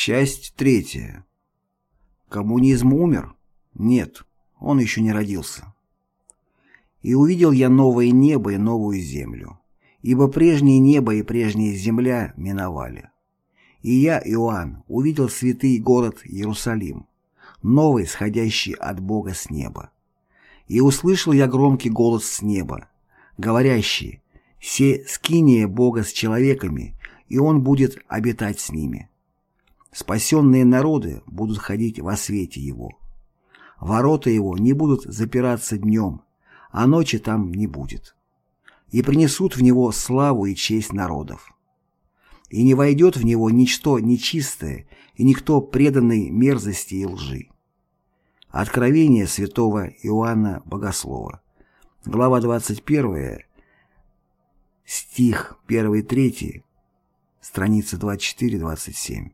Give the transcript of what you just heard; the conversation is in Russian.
Часть третья. Коммунизм умер? Нет, он еще не родился. «И увидел я новое небо и новую землю, ибо прежнее небо и прежняя земля миновали. И я, Иоанн, увидел святый город Иерусалим, новый, сходящий от Бога с неба. И услышал я громкий голос с неба, говорящий, «Се скиния Бога с человеками, и Он будет обитать с ними. Спасенные народы будут ходить во свете Его. Ворота Его не будут запираться днем, а ночи там не будет. И принесут в Него славу и честь народов. И не войдет в Него ничто нечистое и никто преданный мерзости и лжи. Откровение святого Иоанна Богослова. Глава 21, стих 1-3, страница 24-27.